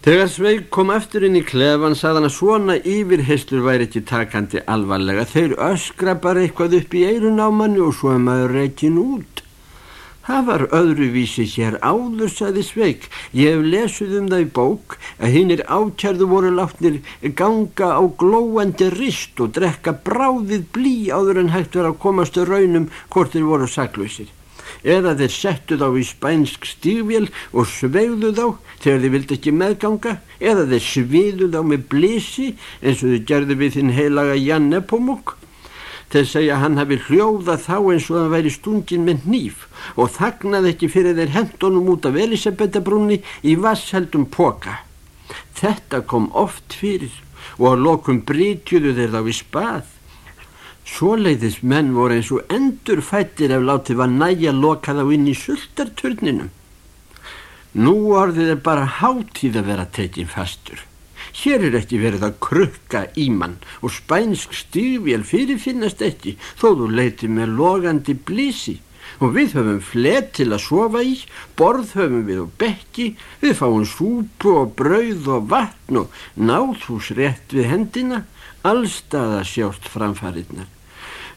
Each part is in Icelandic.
Þegar Sveig kom eftir inn í klefan sagðan að svona yfirheyslur væri ekki takandi alvarlega. Þeir öskra bara eitthvað upp í eirun á manni og svo er maður rekin út. Það var öðruvísi hér áður, saði Sveig. Ég hef lesuð um það í bók að hinnir ákjærðu voru látnir ganga á glóandi rist og drekka bráðið blí áður en hægt verið að komast raunum hvort þeir voru saklausir eða þeir settu þá í spænsk stígvél og svegðu þá þegar þeir vildi ekki meðganga eða þeir sviðu þá með blísi eins og þeir gerðu við þinn heilaga Jan Nepomuk. Þeir segja að hann hafi hljóðað þá eins og það væri stungin með nýf og þagnaði ekki fyrir þeir hendunum út af Elisabethabrúni í vassheldum poka. Þetta kom oft fyrir og á lokum brítjuðu þeir þá í spað Svoleiðis menn voru eins og endur fættir ef látið var næja lokað á inn í sultarturninum. Nú orðið er bara hátíð að vera tekinn fastur. Hér er ekki verið að krukka í mann og spænsk stígvél fyrirfinnast ekki þó þú leiti með logandi blísi og við höfum flett til að sofa í, borð höfum við og bekki, við fáum súpu og brauð og vatn og náðhús rétt við hendina, allstaða sjást framfarinnar.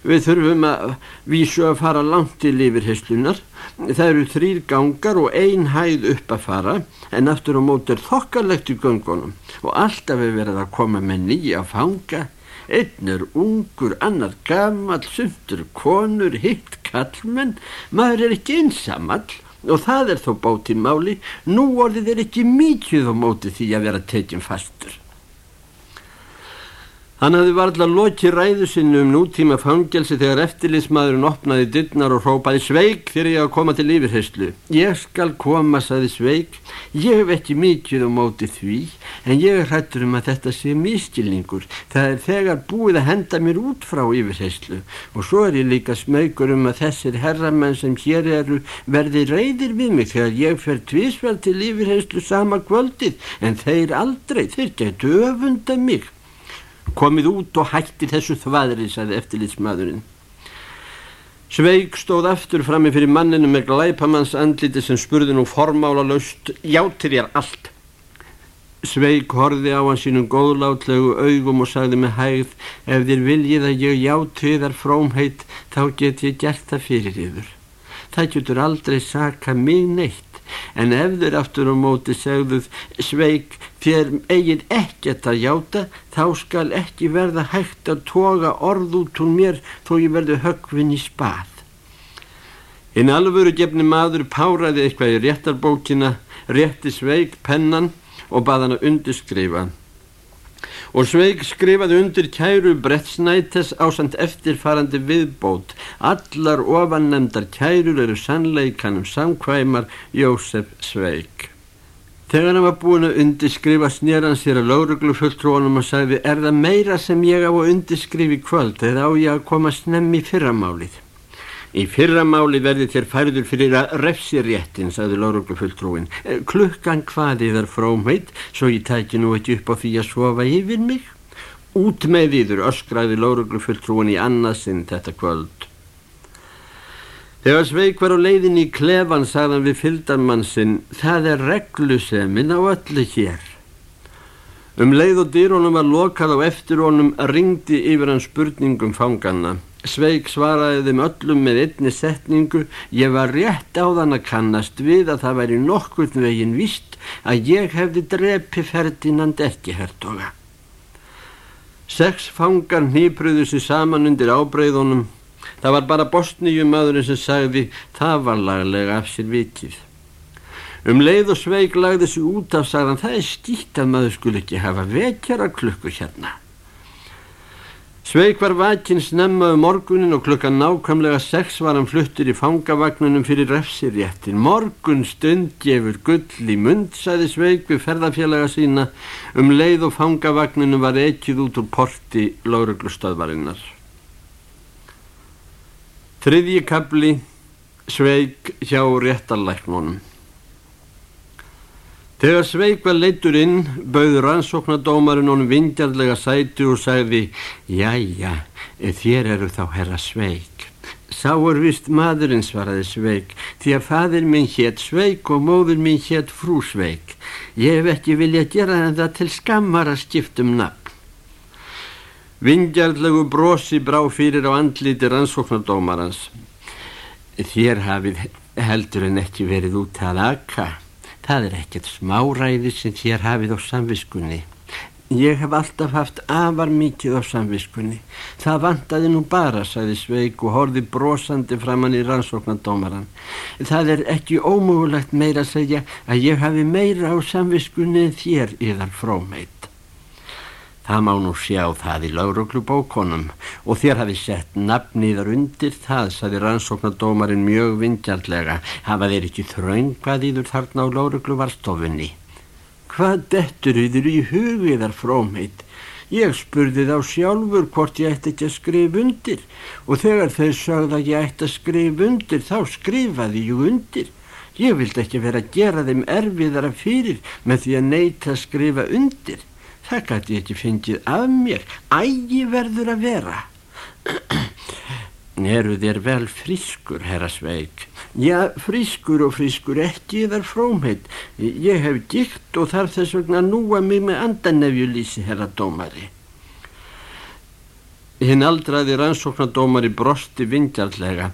Við þurfum að vísu að fara langt til yfirheyslunar. Það eru þrýr gangar og ein hæð upp að fara en aftur á mót er þokkalegt í göngunum og alltaf er verið að koma með nýja fanga. Einn er ungur, annar gammal, sundur konur, hitt kallmenn. Maður er ekki einsamall og það er þó bótið máli. Nú orðið er ekki mikið á móti því að vera tekinn fastur. Hann hafði varðla lokið ræðu sinni um nútíma fangelsi þegar eftirlismadurinn opnaði dyrnar og hrópaði Sveig þegar ég að koma til yfirheyslu. Ég skal koma, saði Sveig. Ég hef ekki mikið á móti því, en ég er hrættur um að þetta sé miskilningur. Það er þegar búið að henda mér út frá yfirheyslu og svo er ég líka smaugur um að þessir herramenn sem hér eru verði reyðir við mig þegar ég fer tvísverð til yfirheyslu sama kvöldið, en þeir aldrei, þeir getu öfunda mig komið út og hætti þessu þvaðri, sagði eftirlitsmaðurinn. Sveig stóð aftur frammi fyrir manninu með glæpamanns andliti sem spurði nú formála laust, játir ég allt. Sveig horði á hans sínum góðlátlegu augum og sagði með hægð, ef þér viljið að ég játi þar frómheit, þá get ég gert það fyrir yfir. Það getur aldrei saka mig neitt en ef þeir aftur á móti segðuð sveik þér eigin ekkert að játa þá skal ekki verða hægt að toga orð út úr mér þó ég verði högvinn í spað. Einn alvöru gefni maður páraði eitthvað í réttarbókina, rétti sveik pennan og bað hann að undirskrifa og Sveig skrifaði undir kæru brettsnætes ásand eftirfarandi viðbót. Allar ofannemdar kærur eru sannleikanum samkvæmar Jósef Sveig. Þegar hann var búin að undirskrifa snýran sér að lauruglufulltrónum og sagði er það meira sem ég á að undirskrifi kvöld eða á ég að koma snemmi fyrramálið. Í fyrramáli verði þér færður fyrir að refsi réttin, sagði lauruglufulltrúin. Eh, klukkan hvaði þar frómheit, svo ég tæki nú ekki upp á því að sofa yfir mig. Út með yður öskraði lauruglufulltrúin í annarsinn þetta kvöld. Þegar Sveig var á leiðin í klefan sagðan við fyldarmannsinn, það er reglusemin á öllu hér. Um leið og dýrónum var lokað á eftir honum ringdi yfir hann spurningum fanganna. Sveig svaraði þeim öllum með einni setningu ég var rétt á þann að kannast við að það væri nokkurn veginn vist að ég hefði drepi Ferdinand ekki hertoga. Seks fangar nýpruðu sér saman undir ábreyðunum. Það var bara bostnýju maðurinn sem sagði það var laglega af sér vikið. Um leið og Sveig lagði sér út af sagðan það er skýtt að maður skul ekki hafa vekjara klukku hérna. Sveig var vakinn snemma um morgunin og klukkan nákvæmlega sex var hann fluttur í fangavagnunum fyrir refsiréttin. Morgun stund gefur gull í mund, sæði Sveig við ferðarfélaga sína. Um leið og fangavagnunum var ekkið út úr porti lauruglustöðvarinnar. Þriðji kabli Sveig hjá réttarlæknunum. Þegar Sveig var leittur inn, bauður rannsóknadómarinn honum vindjarlega sæti og sagði Jæja, þér eru þá herra Sveig. Sá er vist maðurinn svaraði Sveig því að fadir minn hétt Sveig og móður minn hétt Frú Sveig. Ég hef ekki viljað gera þetta til skammar að skiptum nafn. Vingjarlegu brosi brá fyrir á andliti rannsóknardómarans. Þér hafið heldur en ekki verið út að akka. Það er ekkert smáræði sem þér hafið á samviskunni. Ég hef alltaf haft afar mikið á samviskunni. Það vantaði nú bara, sagði Sveig og horfi brosandi framann í rannsóknardómaran. Það er ekki ómögulegt meira að segja að ég hafi meira á samviskunni en þér yðar frómeit. Það má nú sjá það í lauruglubókonum og þér hafi sett nafniðar undir það, sagði rannsóknardómarin mjög vingjarlega. Hafa þeir ekki þraun hvað íður þarna á laurugluvarstofunni? Hvað dettur yfir í hugiðar frómheit? Ég spurði þá sjálfur hvort ég ætti ekki að skrifa undir og þegar þau sagði að ég ætti að skrifa undir þá skrifaði ég undir. Ég vildi ekki vera að gera þeim erfiðara fyrir með því að neyta að skrifa undir. Það gæti ég ekki fengið af mér. Ægi verður að vera. Eru þér vel frískur, herra Sveig? Já, frískur og frískur ekki þar frómheit. Ég hef gikt og þarf þess vegna að núa mig með andanefjulísi, herra dómari. Hinn aldraði rannsóknardómari brosti vingjarlega.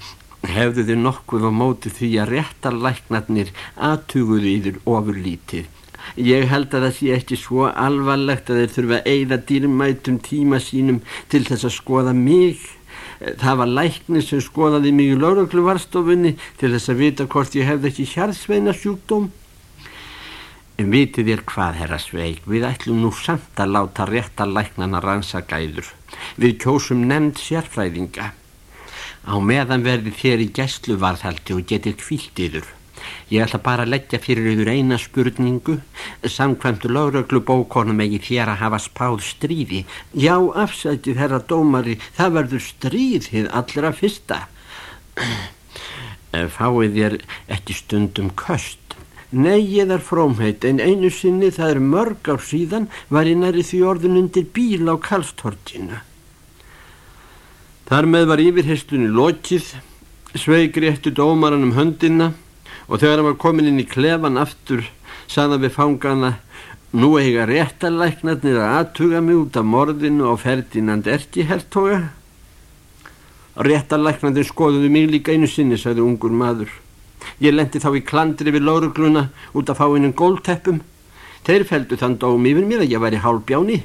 Hefðu þið nokkuð á móti því að réttarlæknarnir aðtuguðu yfir ofurlítið. Ég held að það sé ekki svo alvarlegt að þeir þurfa að eigða dýrmætum tíma sínum til þess að skoða mig Það var læknir sem skoðaði mig í laurugluvarstofunni til þess að vita hvort ég hefði ekki hjarðsveina sjúkdóm. En vitið þér hvað, herra Sveig, við ætlum nú samt að láta rétta læknana rannsagæður. Við kjósum nefnd sérfræðinga. Á meðan verði þér í gæsluvarðhaldi og getur kvílt yður. Ég ætla bara að leggja fyrir yfir eina spurningu. Samkvæmtu lauröglu bókonum eigi þér að hafa spáð stríði. Já, afsætið herra dómari, það verður stríðið allra fyrsta. Fáið þér ekki stundum köst. Nei, ég er frómheit, en einu sinni, það er mörg ár síðan, var ég næri því orðun undir bíl á Karlstortinu. Þar með var yfirherstunni lokið, sveigri eftir dómaran um höndina og þegar hann var komin inn í klefan aftur saðan við fangana nú eiga réttalæknarnir að aðtuga mig út af morðinu og Ferdinand Erkihertoga réttalæknarnir skoðuðu mig líka einu sinni sagði ungur maður. Ég lendi þá í klandri við laurugluna út af fáinnum gólteppum. Þeir feldu þann dóm yfir mér að ég væri hálfbjáni.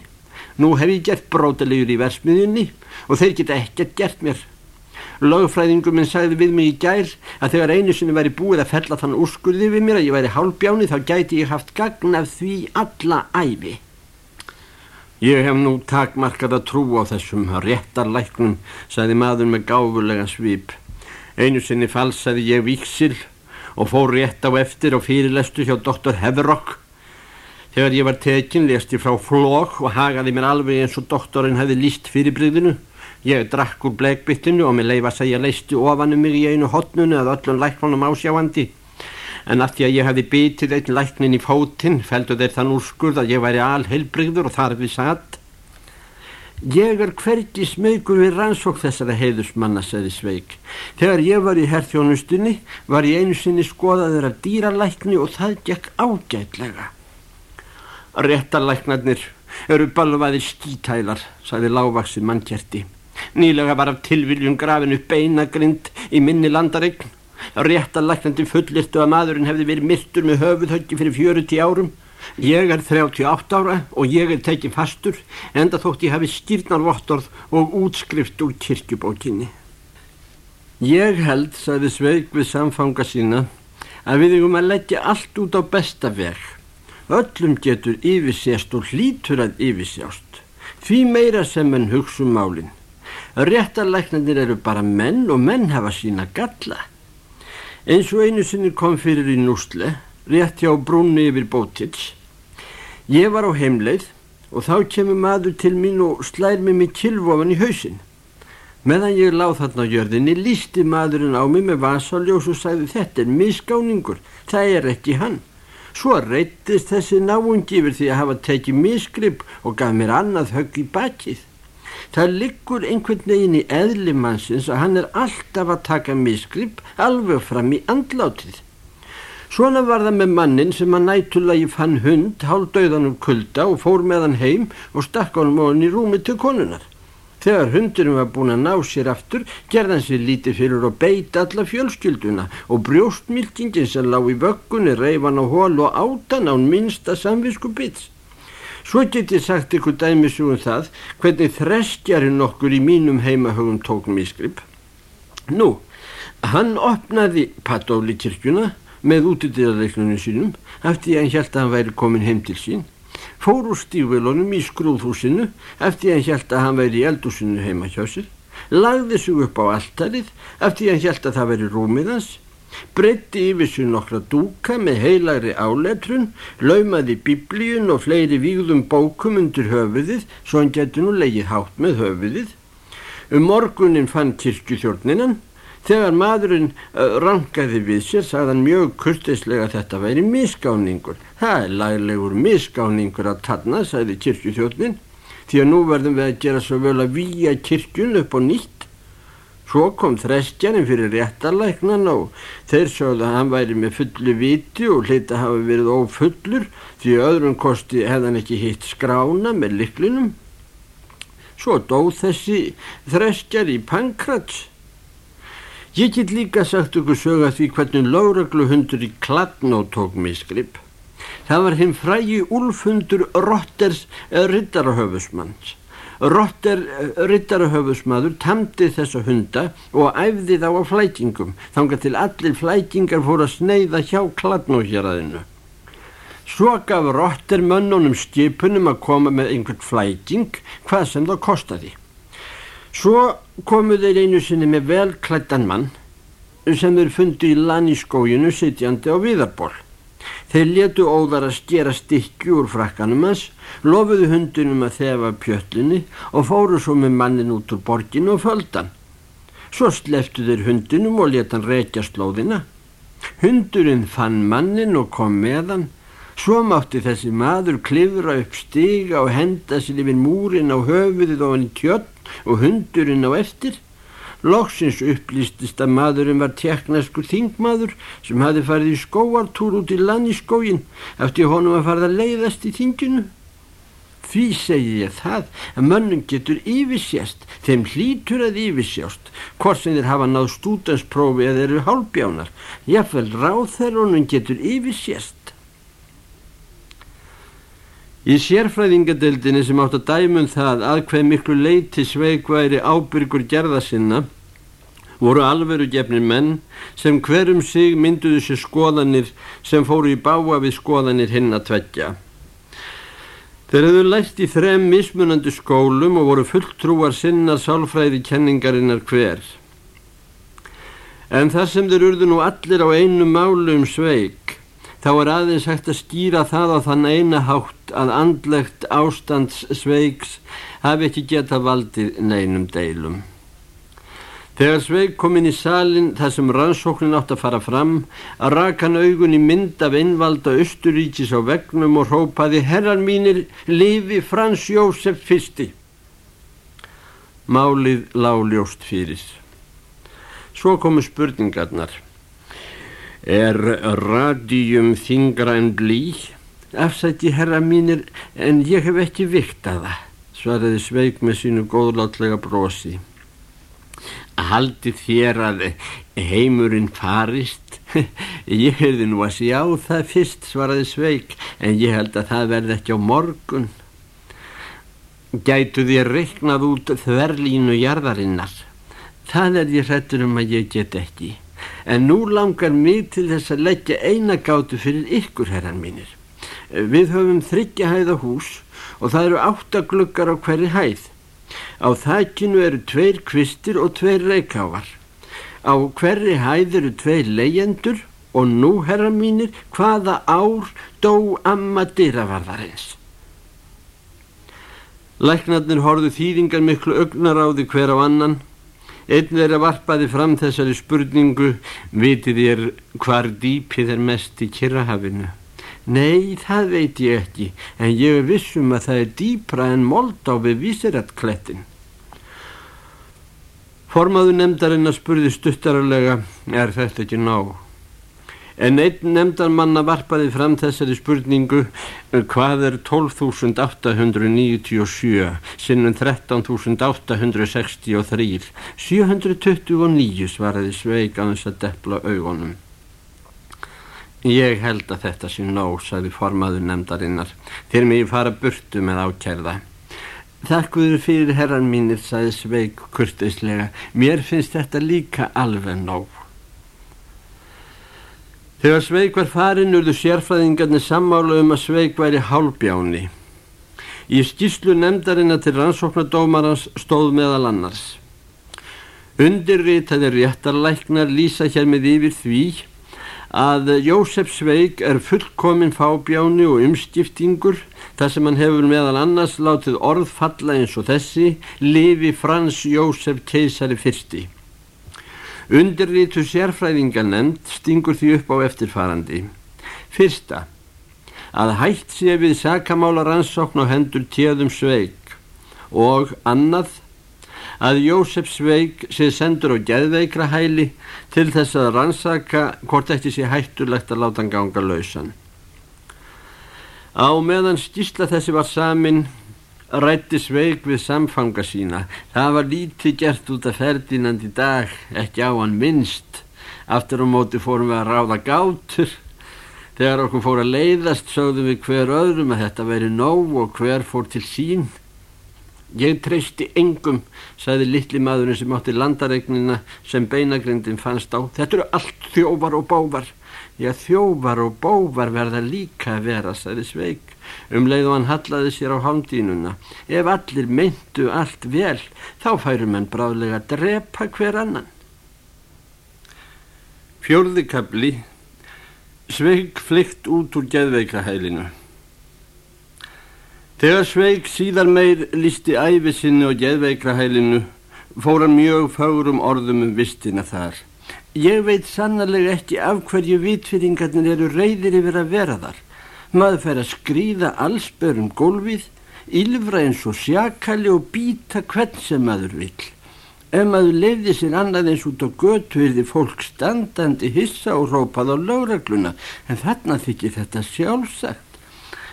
Nú hef ég gert brótalegur í versmiðunni og þeir geta ekkert gert mér Lagfræðingum minn sagði við mig í gær að þegar einu sinni væri búið að fella þann úrskurði við mér að ég væri hálfbjáni þá gæti ég haft gagn af því alla æfi. Ég hef nú takmarkað að trú á þessum réttarlæknum, sagði maður með gáfulega svip. Einu sinni falsaði ég viksil og fór rétt á eftir og fyrirlestu hjá doktor Heverokk. Þegar ég var tekinn lest ég frá flók og hagaði mér alveg eins og doktorinn hefði líst fyrirbrigðinu. Ég drakk úr bleikbyttinu og mér leif að segja leisti ofanum mig í einu hotnunu að öllum læknunum ásjáandi. En að því að ég hefði bitið einn læknin í fótinn, feldu þeir þann úrskurð að ég væri alheilbrigður og þar við satt. Ég er hvergi smögur við rannsók þessara heiðusmanna, segði Sveig. Þegar ég var í herþjónustunni var ég einu sinni skoðaður að dýralækni og það gekk ágætlega. Réttalæknarnir eru balvaði skítælar, sagði lágvaksið mannkjerti. Nýlega var af tilviljum grafin upp beinagrind í minni landaregn. Réttalæknandi fullirtu að maðurinn hefði verið myrtur með höfuðhöggi fyrir 40 árum. Ég er 38 ára og ég er tekinn fastur enda þótt ég hafi skýrnarvottorð og útskrift úr kirkjubókinni. Ég held, sagði Sveig við samfanga sína, að við erum að leggja allt út á besta veg. Öllum getur yfirsést og hlítur að yfirsjást. Því meira sem enn hugsa um málinn. Réttarlæknandir eru bara menn og menn hafa sína galla. Eins og einu sinni kom fyrir í núsle, rétt hjá brúnni yfir bótits. Ég var á heimleið og þá kemur maður til mín og slær mig með kilvofan í hausin. Meðan ég láð þarna á jörðinni lísti maðurinn á mig með vasaljós og sagði þetta er misgáningur, það er ekki hann. Svo reytist þessi náungi yfir því að hafa tekið misgrip og gaf mér annað högg í bakið. Það liggur einhvern veginn í eðlimannsins að hann er alltaf að taka misgrip alveg fram í andlátið. Svona var það með mannin sem að nætulagi fann hund hálfdauðan um kulda og fór með hann heim og stakk honum á hann í rúmi til konunar. Þegar hundunum var búin að ná sér aftur, gerði hann sér lítið fyrir að beita alla fjölskylduna og brjóstmilkingin sem lág í vöggunni reyf hann á hól og átan án minsta samvisku bits. Svo get ég sagt ykkur dæmisugum það hvernig þreskjarinn okkur í mínum heimahögum tók mísgrip. Nú, hann opnaði patóli kirkjuna með útidýrarleiknunum sínum eftir að hann held að hann væri komin heim til sín fór úr stífvelunum í skrúðhúsinu eftir að hann held að hann væri í eldúsinu heima hjá sér, lagði sig upp á alltarið eftir að hann held að það væri rúmiðans, breytti yfir sér nokkra dúka með heilagri áletrun, laumaði biblíun og fleiri vígðum bókum undir höfuðið svo hann getur nú leið hátt með höfuðið. Um morgunin fann kirkjuþjórninan Þegar maðurinn rangaði við sér sagði hann mjög kurtislega að þetta væri misgáningur. Það er laglegur misgáningur að tanna, sagði kirkjuþjóðnin, því að nú verðum við að gera svo vel að výja kirkjun upp og nýtt. Svo kom þreskjarinn fyrir réttalæknan og þeir sögðu að hann væri með fullu viti og hlita hafi verið ófullur því öðrum kosti hefðan ekki hitt skrána með liklinum. Svo dóð þessi þreskjar í pankrats Ég get líka sagt ykkur sögða því hvernig láregluhundur í Kladnó tók misgrip. Það var hinn frægi úlfundur Rotters rittarahöfusmanns. Rotter rittarahöfusmaður tamdi þessa hunda og æfði þá á flætingum, þanga til allir flætingar fór að sneiða hjá Kladnó hér aðinu. Svo gaf Rotter mönnunum skipunum að koma með einhvern flæting, hvað sem það kostiði. Svo komu þeir einu sinni með velklættan mann sem þeir fundi í lannískóginu sitjandi á viðarból. Þeir letu óðar að skera stikki úr frakkanum hans, lofuðu hundunum að þefa pjötlinni og fóru svo með mannin út úr borginu og földan. Svo sleftu þeir hundunum og leta hann reykja slóðina. Hundurinn fann mannin og kom með hann. Svo mátti þessi maður klifra upp stiga og henda sér yfir múrin á höfuðið ofan í tjött og hundurinn á eftir. Lóksins upplýstist að maðurinn var teknaskur þingmaður sem hafi farið í skóartúr út í lanniskógin eftir honum að farið að leiðast í þinginu. Því segi ég það að mönnum getur yfirsjast, þeim hlítur að yfirsjást, hvort sem þeir hafa náð stúdansprófi eða eru hálbjánar, jáfnvel ráð þegar honum getur yfirsjast. Í sérfræðingadeildinni sem átt að dæmum það að hver miklu leiti sveik væri ábyrgur gerða sinna voru alveru gefnir menn sem hverjum sig mynduðu sér skoðanir sem fóru í báa við skoðanir hinn að tveggja. Þeir hefðu lært í þrem mismunandi skólum og voru fulltrúar sinna sálfræði kenningarinnar hver. En þar sem þeir urðu nú allir á einu málu um sveik þá er aðeins hægt að skýra það á þann eina hátt að andlegt ástandsveiks hafi ekki geta valdið neinum deilum. Þegar Sveig kom inn í salin þar sem rannsóknin átt að fara fram að raka hann augun í mynd af innvalda Östuríkis á vegnum og rópaði herran mínir lifi Frans Jósef fyrsti. Málið lágljóst fyrir. Svo komu spurningarnar. Er radíum þingra en blí? Afsætti herra mínir en ég hef ekki vikt að það, svaraði Sveig með sínu góðlátlega brosi. Haldi þér að heimurinn farist? ég hefði nú að sjá það fyrst, svaraði Sveig, en ég held að það verði ekki á morgun. Gætu þér reiknað út þverlínu jarðarinnar? Það er ég hrettur um að ég get ekki en nú langar mig til þess að leggja eina gátu fyrir ykkur herran mínir. Við höfum þryggja hæða hús og það eru áttagluggar á hverju hæð. Á þakkinu eru tveir kvistir og tveir reikávar. Á hverju hæð eru tveir leyendur og nú herran mínir hvaða ár dó amma dýravarðarins. Læknarnir horðu þýðingar miklu ögnar á því hver á annan Einn er að varpaði fram þessari spurningu, vitið ég hvar dýpið er mest í Kirrahafinu? Nei, það veit ég ekki, en ég er vissum að það er dýpra en Moldá við vísirættklettin. Formaðu nefndarinn að spurði stuttararlega, er þetta ekki nág? En einn nefndarmanna varpaði fram þessari spurningu, hvað er 12.897 sinnum 13.863? 729 svaraði sveik á þess að deppla augunum. Ég held að þetta sé nóg, sagði formaður nefndarinnar, til mig fara burtu með ákærða. Þakkuður fyrir herran mínir, sagði Sveig kurtislega, mér finnst þetta líka alveg nóg. Þegar Sveig var farin urðu sérfræðingarnir sammála um að Sveig væri hálbjáni. Í skíslu nefndarina til rannsóknardómarans stóð meðal annars. Undirritaði réttarlæknar lýsa hér með yfir því að Jósef Sveig er fullkomin fábjáni og umskiptingur þar sem hann hefur meðal annars látið orð falla eins og þessi lifi Frans Jósef keisari fyrsti. Undirritu sérfræðingarnemnd stingur því upp á eftirfarandi. Fyrsta, að hægt sé við sakamála rannsókn á hendur tjöðum Sveig og annað, að Jósef Sveig sé sendur á geðveikra hæli til þess að rannsaka hvort ekki sé hættulegt að láta hann ganga lausan. Á meðan stísla þessi var samin rætti sveig við samfanga sína. Það var lítið gert út af Ferdinand í dag, ekki á hann minnst. Aftur á móti fórum við að ráða gátur. Þegar okkur fór að leiðast sögðum við hver öðrum að þetta veri nóg og hver fór til sín. Ég treysti engum, sagði litli maðurinn sem átti landaregnina sem beinagrindin fannst á. Þetta eru allt þjóvar og bávar. Já, þjóvar og bóvar verða líka að vera, sagði Sveig, um leið og hann hallaði sér á hándínuna. Ef allir myndu allt vel, þá færum henn bráðlega að drepa hver annan. Fjörðikabli, Sveig flykt út úr geðveikrahælinu. Þegar Sveig síðar meir listi æfisinni og geðveikrahælinu, fóra mjög fárum orðum um vistina þar. Ég veit sannarlega ekki af hverju vitfyrringarnir eru reyðir yfir að vera þar. Maður fer að skrýða allsbörum gólfið, ylfra eins og sjakali og býta hvern sem maður vill. Ef maður lefði sér annað eins út á götu erði fólk standandi hissa og rópað á láragluna en þarna þykir þetta sjálfsagt.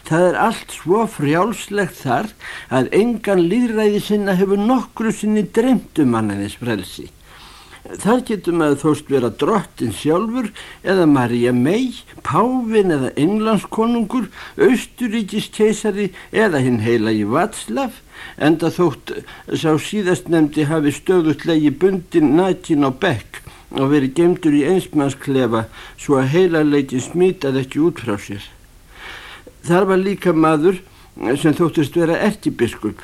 Það er allt svo frjálslegt þar að engan líðræði sinna hefur nokkru sinni dremt um annaðins frelsi. Þar getur maður þóst vera drottin sjálfur eða Marja mei, Pávin eða Englandskonungur, Austuríkis keisari eða hinn heila í Vatslaf, enda þótt sá síðast nefndi hafi stöðutlegi bundin nætin á bekk og verið gemdur í einsmannsklefa svo að heila leikin smítað ekki út frá sér. Þar var líka maður sem þóttist vera erkibiskup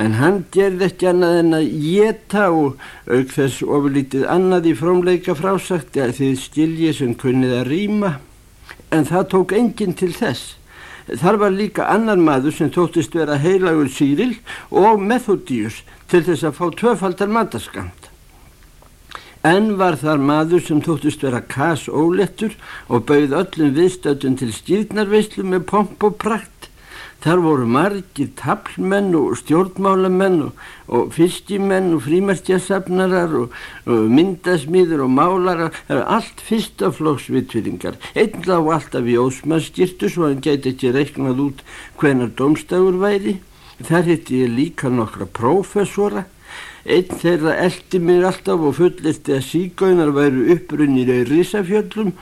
en hann gerði ekki annað en að geta og auk þess ofurlítið annað í frómleika frásagt að þið stilji sem kunnið að rýma en það tók enginn til þess. Þar var líka annar maður sem þóttist vera heilagur Sýril og Methodíus til þess að fá tvöfaldar mandaskant. En var þar maður sem þóttist vera kas ólettur og bauð öllum viðstöldun til stýrnarveislu með pomp og prakt Þar voru margir taplmenn og stjórnmálamenn og, og fyrstimenn og frímerkjasafnarar og, og myndasmýður og málarar. Það eru allt fyrstaflóksvitviringar. Einn lág alltaf í ósmannskirtu svo hann gæti ekki reiknað út hvenar domstafur væri. Þar hitti ég líka nokkra prófessora Einn þeirra eldi mig alltaf og fullirti að sígaunar væru upprunnir í risafjöllum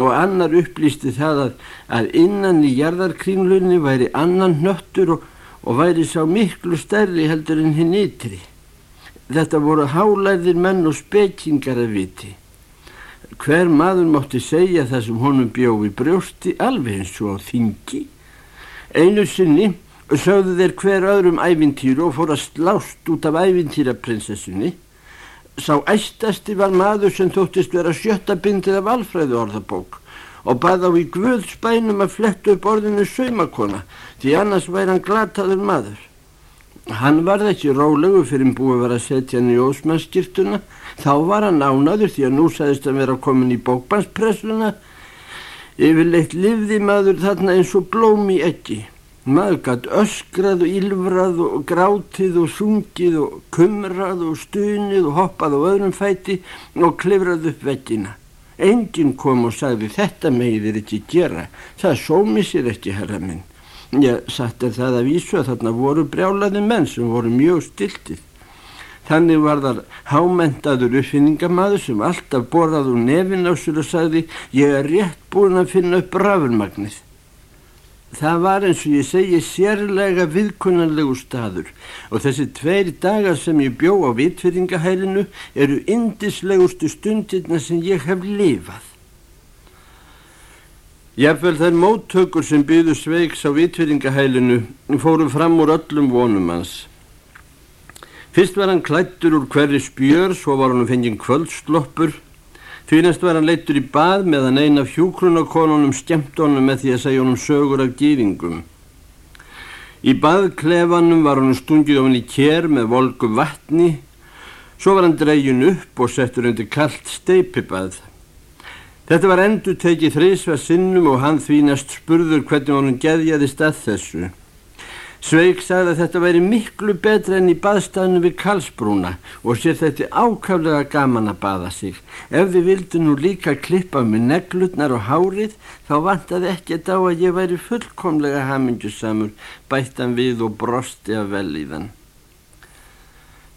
og annar upplýsti það að, að innan í jarðarkringlunni væri annan nöttur og, og væri sá miklu stærri heldur en hinn ytri. Þetta voru hálæðir menn og spekingar að viti. Hver maður mátti segja það sem honum bjóði brjósti alveg eins og á þingi. Einu sinni sögðu þeir hver öðrum ævintýru og fór að slást út af ævintýraprinsessunni. Sá æstasti var maður sem þóttist vera sjötta bindið af alfræðu orðabók og baða á í guðspænum að fletta upp orðinu saumakona því annars væri hann glataður maður. Hann varð ekki rólegu fyrir búið vera að setja hann í ósmannskirtuna þá var hann ánaður því að nú sæðist að vera komin í bókbanspressuna yfirleitt livði maður þarna eins og blóm í ekki Maður gætt öskrað og ylvrað og grátið og sungið og kumrað og stunið og hoppað á öðrum fæti og klifrað upp veggina. Engin kom og sagði þetta megið er ekki gera, það sómi sér ekki herra minn. Ég satt er það að vísu að þarna voru brjálaði menn sem voru mjög stiltið. Þannig var þar hámentaður uppfinningamadur sem alltaf borðað úr nefin á sér og sagði ég er rétt búin að finna upp rafurmagnið. Það var eins og ég segi sérlega viðkunnanlegu staður og þessi tveir dagar sem ég bjó á vitfyrringahælinu eru indislegustu stundirna sem ég hef lifað. Jafnvel þær móttökur sem byðu sveiks á vitfyrringahælinu fóru fram úr öllum vonum hans. Fyrst var hann klættur úr hverri spjör, svo var hann fengið kvöldsloppur Næst var hann leittur í bað meðan eina af hjúkrunakonunum skemmt honum með því að segja honum sögur af gýringum. Í baðklefanum var hann stungið ofin í kér með volgu vatni, svo var hann dreygin upp og settur undir kallt steipibað. Þetta var endur tekið þrísvað sinnum og hann því næst spurður hvernig honum geðjaði stað þessu. Sveig sagði að þetta væri miklu betra enn í baðstæðinu við Karlsbrúna og sér þetta ákaflega gaman að baða sig. Ef þið vildi nú líka klippa með neglutnar og hárið þá vantaði ekkert á að ég væri fullkomlega hamingjusamur, bættan við og brosti af vel í þann.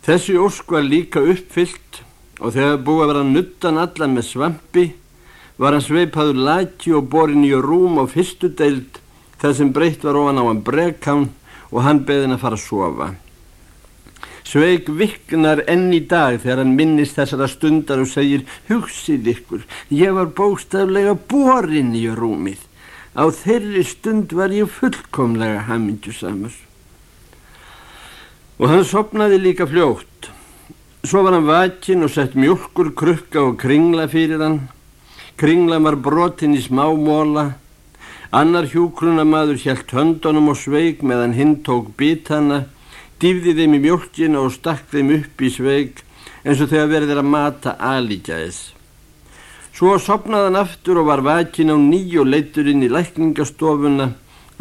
Þessi ósk var líka uppfyllt og þegar búið að vera nuttan allar með svampi var hann sveipaður laki og borin í rúm á fyrstu deild þar sem breytt var ofan á hann bregkán og hann beðin að fara að sofa. Sveig viknar enn í dag þegar hann minnist þessara stundar og segir hugsið ykkur, ég var bóstaflega borin í rúmið. Á þeirri stund var ég fullkomlega hamindjusamur. Og hann sopnaði líka fljótt. Svo var hann vakin og sett mjölkur, krukka og kringla fyrir hann. Kringla var brotin í smámóla Annar hjúkrunamadur hjælt höndunum og sveig meðan hinn tók bitana, dýfði þeim í mjölkina og stakk þeim upp í sveig eins og þegar verðir að mata alíkjaðis. Svo sopnaði hann aftur og var vakin á nýju leitur inn í lækningastofuna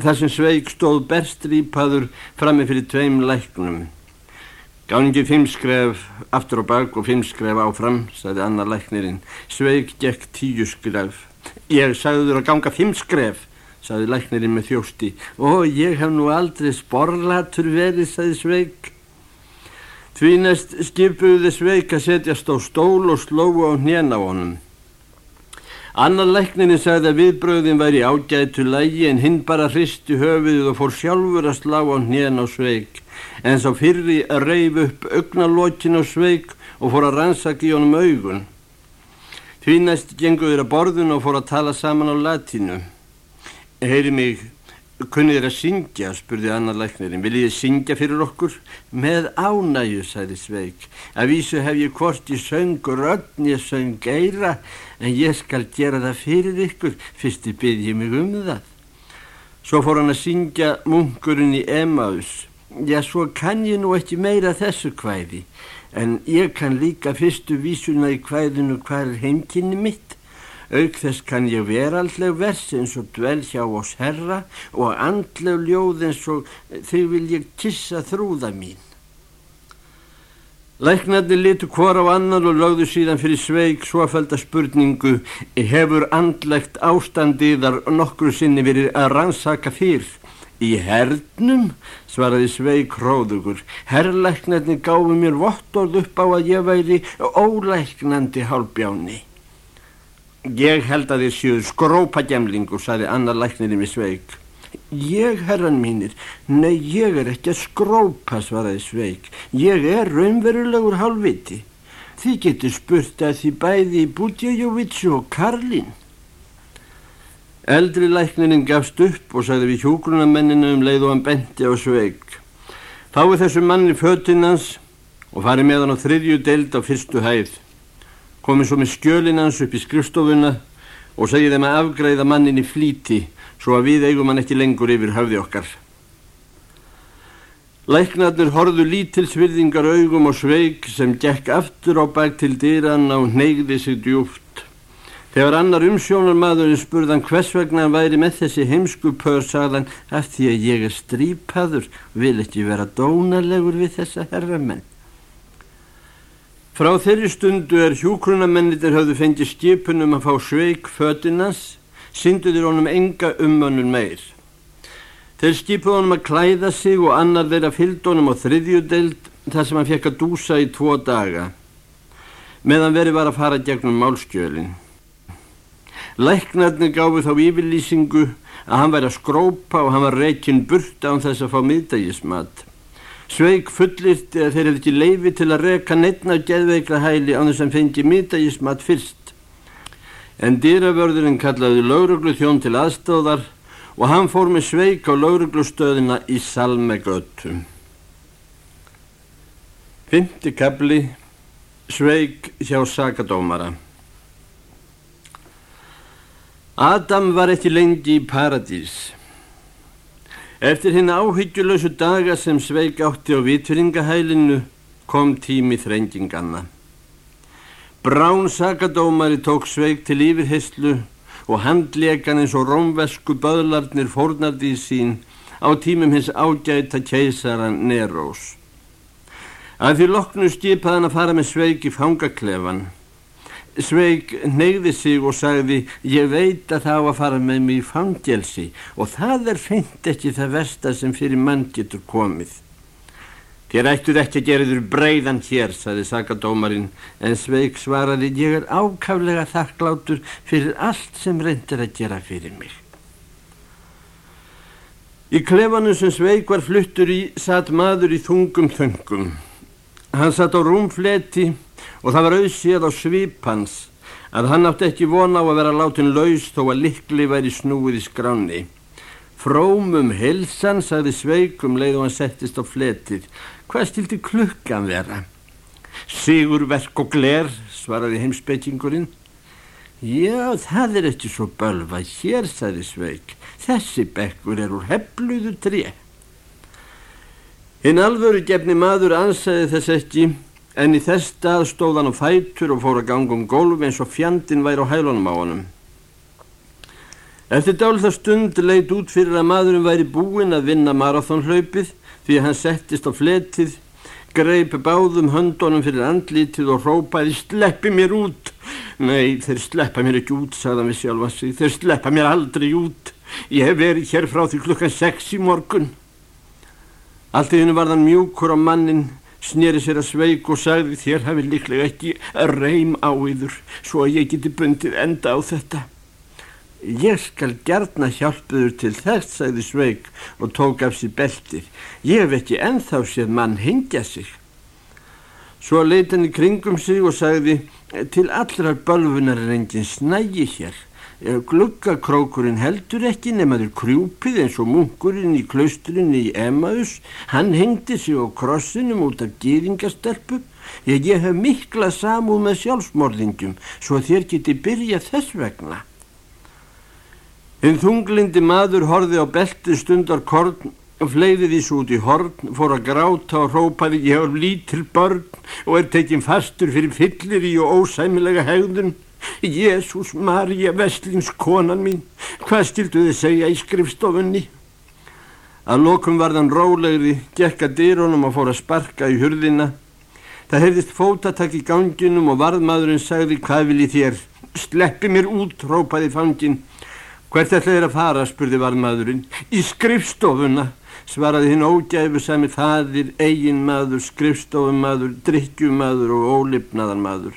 þar sem sveig stóð berstrýpaður frammi fyrir tveim læknum. Gáningi fimm skref aftur og bak og fimm skref áfram, sagði annar læknirinn. Sveig gekk tíu skref. Ég sagði þurra ganga fimm skref saði læknirinn með þjósti. Ó, ég hef nú aldrei sporlatur verið, saði Sveig. Því næst skipuði Sveig að setjast á stól og slóu á hnén á honum. Annar læknirinn sagði að viðbröðin væri ágætu lægi en hinn bara hristi höfuðið og fór sjálfur að slá á hnén á Sveig. En sá fyrri að reyf upp augnalókin á Sveig og fór að rannsaki honum augun. Því næst genguður að borðun og fór að tala saman á latinu. Heyri mig, kunnið þér að syngja, spurði annar læknirinn. Viljið syngja fyrir okkur? Með ánæju, sagði Sveig. Að vísu hef ég hvort í söng rögn, ég söng eira, en ég skal gera það fyrir ykkur, fyrst ég byrði mig um það. Svo fór hann að syngja munkurinn í Emmaus. Já, svo kann ég nú ekki meira þessu kvæði, en ég kann líka fyrstu vísuna í kvæðinu hvað er heimkynni mitt. Auk þess kann ég veraldleg vers eins og dvel hjá oss herra og andleg ljóð eins og þau vil ég kissa þrúða mín. Læknarnir litu hvora á annan og lögðu síðan fyrir sveig svofælda spurningu hefur andlegt ástandiðar nokkru sinni verið að rannsaka fyrr. Í hernum, svaraði sveig hróðugur, herrlæknarnir gáfi mér vottorð upp á að ég væri ólæknandi hálfbjáni. Ég held að þið séu skrópagemlingur, saði annar læknirinn við Sveig. Ég, herran mínir, nei, ég er ekki að skrópa, svaraði Sveig. Ég er raunverulegur hálfviti. Þið getur spurt að þið bæði í Budjajovitsu og Karlin. Eldri læknirinn gafst upp og sagði við hjógrunamenninu um leið og hann benti á Sveig. Fáið þessu manni fötinnans og farið með hann á þriðju deild á fyrstu hæð komið svo með skjölinans upp í skrifstofuna og segið þeim að afgræða mannin í flíti svo að við eigum hann ekki lengur yfir höfði okkar. Læknarnir horðu lítilsvirðingar augum og sveig sem gekk aftur á bæk til dýran á neyði sig djúft. Þegar annar umsjónar maðurinn spurðan hvers vegna hann væri með þessi heimsku pör sagðan af því að ég er strípaður vil ekki vera dónalegur við þessa herramenn. Frá þeirri stundu er hjúkrunamennitir hafðu fengið skipunum að fá sveik fötinas, synduður honum enga umönnun meir. Þeir skipuð honum að klæða sig og annar þeirra fylgd honum á þriðjudeld þar sem hann fekk að dúsa í tvo daga, meðan verið var að fara gegnum málskjölinn. Læknarnir gáfi þá yfirlýsingu að hann væri að skrópa og hann var reykinn burt án þess að fá miðdægismat. Sveig fullirt eða þeir hefði ekki leifi til að reyka neittna geðveikla hæli án þess að fengi miðdægismat fyrst. En dýravörðurinn kallaði lauruglu þjón til aðstóðar og hann fór með Sveig á lauruglustöðina í Salmegötu. Fymti kabli Sveig hjá Sakadómara Adam var ekki lengi í paradís. Eftir hinn áhyggjulösu daga sem sveik átti á vitfyringahælinu kom tími þrenginganna. Brán sakadómari tók sveik til yfirheyslu og handlegan eins og rómvesku böðlarnir fórnardi í sín á tímum hins ágæta keisaran Nerós. Að því loknu skipaði hann að fara með sveik í fangaklefan. Sveig neyði sig og sagði ég veit að það á að fara með mig í fangelsi og það er feint ekki það versta sem fyrir mann getur komið. Þér ættuð ekki að gera þér breyðan hér, saði sakadómarinn, en Sveig svaraði ég er ákaflega þakklátur fyrir allt sem reyndir að gera fyrir mig. Í klefanu sem Sveig var fluttur í satt maður í þungum þöngum. Hann satt á rúmfleti og það var auðséð á svipans að hann átti ekki vona á að vera látin laus þó að likli væri snúið í skráni. Frómum hilsan, sagði sveikum leið og hann settist á fletið. Hvað stildi klukkan vera? Sigur verk og gler, svaraði heimsbyggingurinn. Já, það er eftir svo bölva hér, sagði sveik. Þessi bekkur er úr hefluðu tré. Hinn alvöru gefni maður ansæði þess ekki en í þess stað stóð hann á fætur og fór að ganga um gólf eins og fjandin væri á hælunum á honum. Eftir dálta stund leitt út fyrir að maðurum væri búinn að vinna marathónhlaupið því að hann settist á fletið, greip báðum höndunum fyrir andlítið og rópaði sleppi mér út. Nei, þeir sleppa mér ekki út, sagðan við sjálfa sig, þeir sleppa mér aldrei út. Ég hef verið hér frá því klukkan sex í morgun. Allt í hennu var þann mjúkur á mannin snýri sér að sveik og sagði þér hafi líklega ekki reym á yður svo að ég geti bundið enda á þetta. Ég skal gertna hjálpuður til þess, sagði sveik og tók af sér beltir. Ég hef ekki enþá séð mann hengja sig. Svo leita hann í kringum sig og sagði til allra bölfunar er engin snægi hér. Gluggakrókurinn heldur ekki nemaður krjúpið eins og munkurinn í klausturinni í Emmaus. Hann hengdi sig á krossinum út af gýringastelpu. Ég, ég hef mikla samúð með sjálfsmorðingjum svo þér geti byrjað þess vegna. En þunglindi maður horfi á belti stundar korn fleiði því svo út í horn, fór að gráta og rópaði ég hef lítil börn og er tekinn fastur fyrir fyllir í og ósæmilega hegðun. Jésús Marja Vestlings konan mín, hvað stildu þið segja í skrifstofunni? Að lokum varðan rólegri, gekka dýrónum og fór að sparka í hurðina. Það heyrðist fótatak í ganginum og varðmaðurinn sagði hvað vil ég þér? Sleppi mér út, rópaði fangin. Hvert ætla þér að fara, spurði varðmaðurinn. Í skrifstofuna, svaraði hinn ógæfu sami þaðir, eigin maður, skrifstofumadur, drikkjumadur og ólipnaðan maður.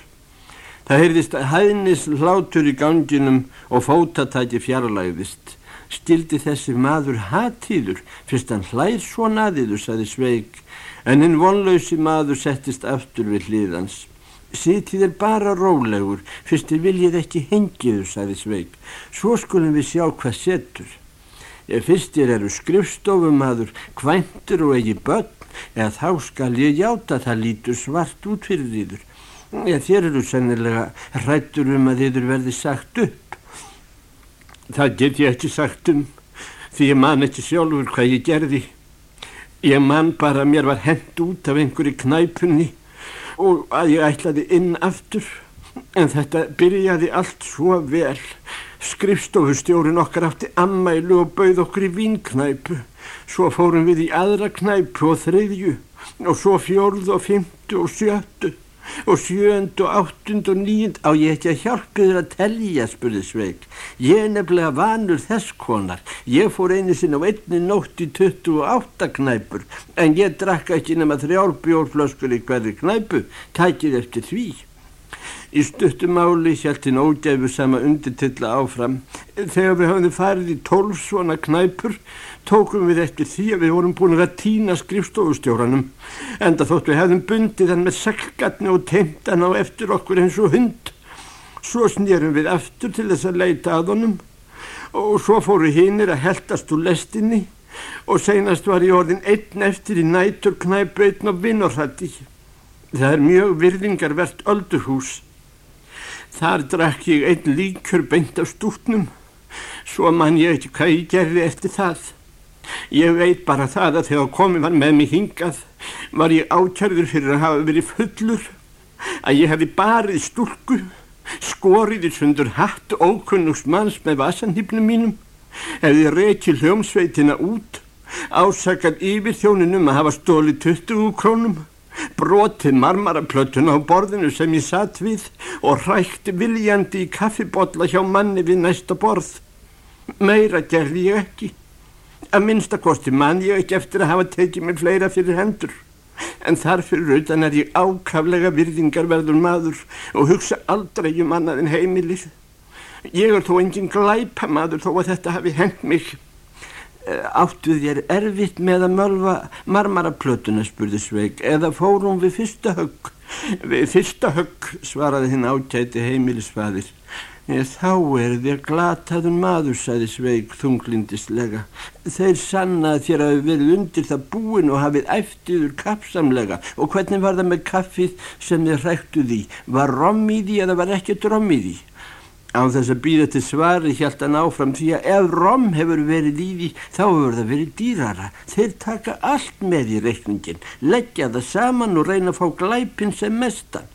Það heyrðist hæðnis hlátur í ganginum og fótatæki fjarlægðist. Stildi þessi maður hatíður, fyrst hann hlæð svo naðiður, saði Sveig, en hinn vonlausi maður settist aftur við hliðans. Sitið er bara rólegur, fyrst þið viljið ekki hengiður, saði Sveig. Svo skulum við sjá hvað setur. Fyrst þér eru skrifstofumadur, kvæntur og ekki börn, eða þá skal ég játa það lítur svart út fyrir þýður. Já, þér eru sennilega hrættur um að þið eru verið sagt upp. Það get ég ekki sagt um því ég man ekki sjálfur hvað ég gerði. Ég man bara að mér var hend út af einhverju knæpunni og að ég ætlaði inn aftur En þetta byrjaði allt svo vel. Skrifstofustjórin okkar átti ammælu og bauð okkur í vínknæpu. Svo fórum við í aðra knæpu og þriðju og svo fjórðu og fymtu og sjöttu og sjönd og áttund og nýjund á ég ekki að hjálpa þér að tellja, spurði Sveig. Ég er nefnilega vanur þess konar. Ég fór einu sinn á einni nótt í 28 knæpur en ég drakka ekki nema þrjár bjórflöskur í hverju knæpu. Tækir eftir því. Í stuttumáli hjælt hinn ógæfu sama undirtilla áfram. Þegar við hafum farið í tólf svona knæpur tókum við eftir því að við vorum búin að týna skrifstofustjóranum. Enda þótt við hefðum bundið hann með selgatni og teimt hann á eftir okkur eins og hund. Svo snýrum við aftur til þess að leita að honum og svo fóru hinnir að heldast úr lestinni og seinast var í orðin einn eftir í nætur knæpu einn á vinorrætti. Það er mjög virðingarvert öldurhús. Þar drakk ég einn líkur beint af stútnum, svo man ég ekki hvað ég gerði eftir það. Ég veit bara það að þegar komið var með mig hingað var ég ákjörður fyrir að hafa verið fullur, að ég hefði barið stúrku, skorið í sundur hatt ókunnugs manns með vasanhýpnum mínum, hefði reykið hljómsveitina út, ásakað yfir þjóninum að hafa stólið 20 krónum, brotið marmaraplötuna á borðinu sem ég satt við og rækti viljandi í kaffibotla hjá manni við næsta borð. Meira gerði ég ekki. Að minnstakosti mann ég ekki eftir að hafa tekið mér fleira fyrir hendur. En þarfir rautan er ég ákaflega virðingarverður maður og hugsa aldrei um annað en heimilið. Ég er þó engin glæpa maður þó að þetta hafi hengt mig. Eh, áttu þér erfitt með að mölva marmaraplötuna, spurði Sveig, eða fórum við fyrsta högg? Við fyrsta högg, svaraði hinn ákæti heimilisfæðir. Þá er þér glataðun maður, sagði Sveig þunglindislega. Þeir sanna að þér hafi verið undir það búin og hafið eftiður kapsamlega. Og hvernig var það með kaffið sem þið hræktuð í? Var rom í því eða var ekkert rom í því? Á þess að býða til svari hjælt hann áfram því að ef rom hefur verið í því þá hefur það verið dýrara. Þeir taka allt með í reikningin, leggja það saman og reyna að fá glæpin sem mestan.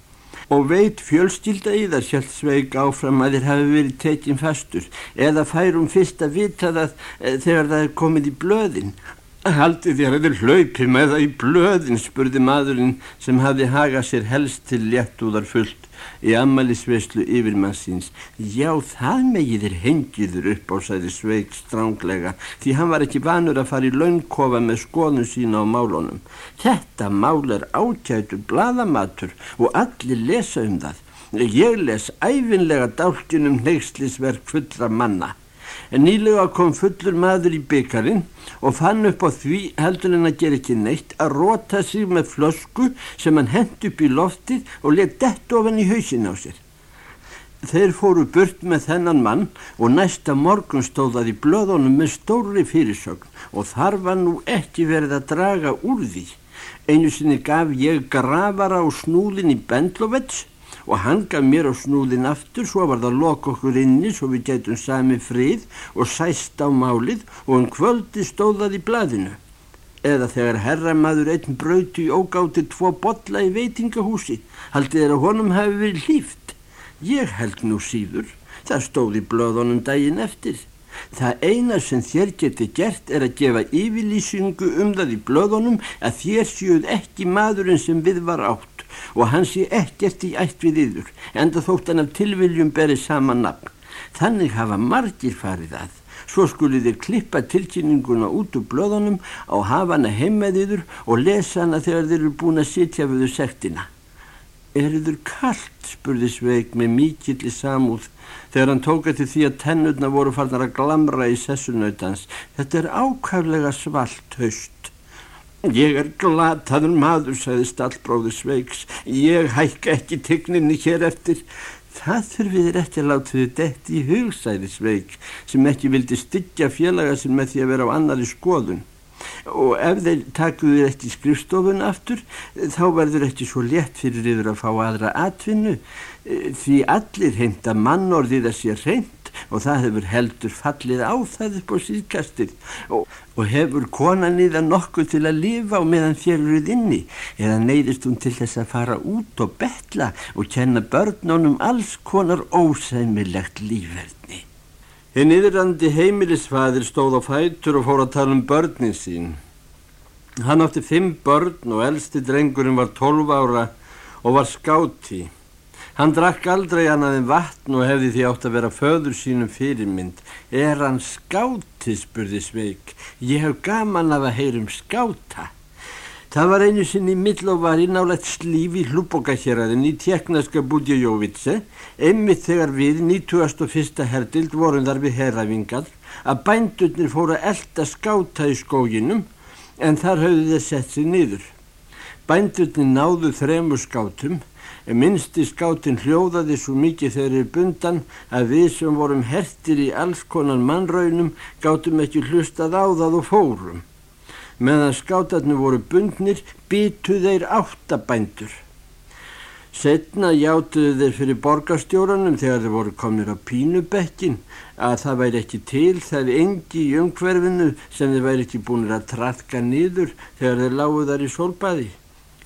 Og veit fjölstilda í það sjálf sveig áfram að þér hafi verið tekinn fastur eða færum fyrst að vita það e, þegar það er komið í blöðin. Haldið þér að þér hlaupi með það í blöðin, spurði maðurinn sem hafi hagað sér helst til léttúðar fullt í ammælisveislu yfirmannsins. Já, það megiðir hengiður upp á sæði Sveig stránglega því hann var ekki vanur að fara í launkofa með skoðun sína á málunum. Þetta mál er ákjætur bladamatur og allir lesa um það. Ég les æfinlega dálkinum neykslisverk fullra manna. En nýlega kom fullur maður í byggarinn og fann upp á því heldur en að gera ekki neitt að róta sig með flösku sem hann hend upp í loftið og let dett ofan í hausin á sér. Þeir fóru burt með þennan mann og næsta morgun stóðað í blöðunum með stóri fyrirsögn og þar var nú ekki verið að draga úr því. Einu sinni gaf ég grafara á snúðin í Bendlovets og hann gaf mér á snúðin aftur svo var það lok okkur inni svo við getum sami frið og sæst á málið og um kvöldi stóðað í bladinu. Eða þegar herramaður einn brauti í ógáti tvo botla í veitingahúsi, haldið er að honum hafi verið líft. Ég held nú síður, það stóði blöðunum daginn eftir. Það eina sem þér geti gert er að gefa yfirlýsingu um það í blöðunum að þér séuð ekki maðurinn sem við var átt og hann sé ekkert í ætt við yður enda þótt hann af tilviljum beri sama nafn. Þannig hafa margir farið að. Svo skulið þið klippa tilkynninguna út úr blöðunum á hafana heimmeð yður og lesa hana þegar þeir eru búin að sitja við þau sektina. Er yður kallt, spurði Sveig með mikilli samúð þegar hann tóka til því að tennurna voru farnar að glamra í sessunautans. Þetta er ákvæflega svalt haust. Ég er glataður maður, sagði stallbróður Sveiks. Ég hækka ekki tigninni hér eftir. Það þurfið er ekki að láta þið dætt í hug, sagði Sveik, sem ekki vildi styggja félaga sem með því að vera á annari skoðun. Og ef þeir takuðu ekki skrifstofun aftur, þá verður ekki svo létt fyrir yfir að fá aðra atvinnu. Því allir heimta mannorðið að sé reynd og það hefur heldur fallið á það upp á síðkastið og, og hefur konan í það nokkuð til að lifa og meðan þér eruð inni eða neyðist hún til þess að fara út og betla og kenna börnunum alls konar ósæmilegt lífverðni. Hinn yðrandi heimilisfæðir stóð á fætur og fór að tala um börnin sín. Hann átti fimm börn og elsti drengurinn var tólf ára og var skáti. Hann drakk aldrei annað en vatn og hefði því átt að vera föður sínum fyrirmynd. Er hann skáti, spurði Sveig. Ég hef gaman af að heyrum skáta. Það var einu sinni millovari nálægt slífi hlúbokahjeraðin í tjeknaska Budjojóvitse, einmitt þegar við 91. herdild vorum þar við herrafingar, að bændurnir fóru að elda skáta í skóginum en þar höfðu þeir sett sig niður. Bændurni náðu þremur skátum, en minnsti skátin hljóðaði svo mikið þegar er bundan að við sem vorum hertir í alls konar mannraunum gátum ekki hlustað á það og fórum. Meðan skátarnir voru bundnir býtu þeir áttabændur. Setna játuðu þeir fyrir borgarstjóranum þegar þeir voru komnir á pínubekkin að það væri ekki til það engi í umhverfinu sem þeir væri ekki búin að trafka niður þegar þeir lágu þar í solbaði.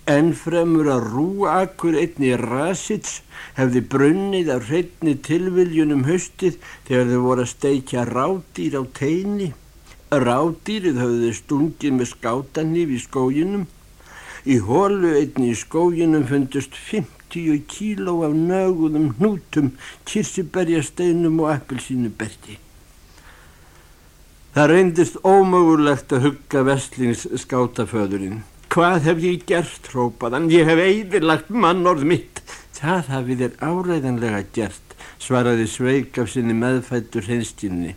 En fremur að rúakur einni rasits hefði brunnið á hreitni tilviljunum höstið þegar þeir voru að steikja rádýr á teini. Rádýrið þeir stungið með skátanýf í skóginum. Í hólu einni í skóginum fundust 50 50 kíló af nöguðum hnútum, kirsiberjasteinum og appelsínuberti. Það reyndist ómögulegt að hugga vestlings skátaföðurinn. Hvað hef ég gert, hrópaðan? Ég hef eidirlagt mannorð mitt. Það hafið þér áræðanlega gert, svaraði Sveig af sinni meðfættur hreinstinni.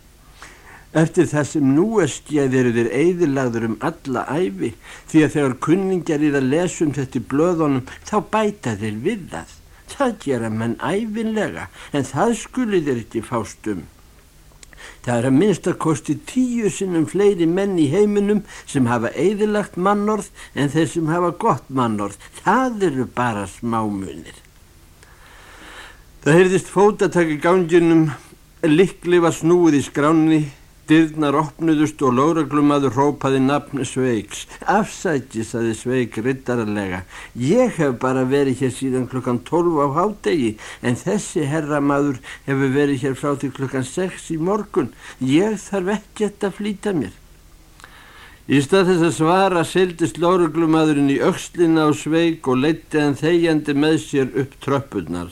Eftir það sem nú er skjæð eru þeir eðilagður um alla æfi því að þegar kunningar í það lesum þetta í blöðunum þá bæta þeir við það. Það gera menn æfinlega en það skuli þeir ekki fást um. Það er að minnstakosti tíu sinnum fleiri menn í heiminum sem hafa eðilagt mannorð en þeir sem hafa gott mannorð. Það eru bara smámunir. Það heyrðist fótatak í ganginum, likli var snúið í skránni Dyrnar opnuðust og lóreglumadur rópaði nafn Sveigs. Afsæti, saði Sveig rittarlega. Ég hef bara verið hér síðan klukkan 12 á hádegi en þessi herramadur hefur verið hér frá því klukkan 6 í morgun. Ég þarf ekki að flýta mér. Í stað þess að svara sildist lóreglumadurinn í aukslina á Sveig og leitti hann þegjandi með sér upp tröppurnar.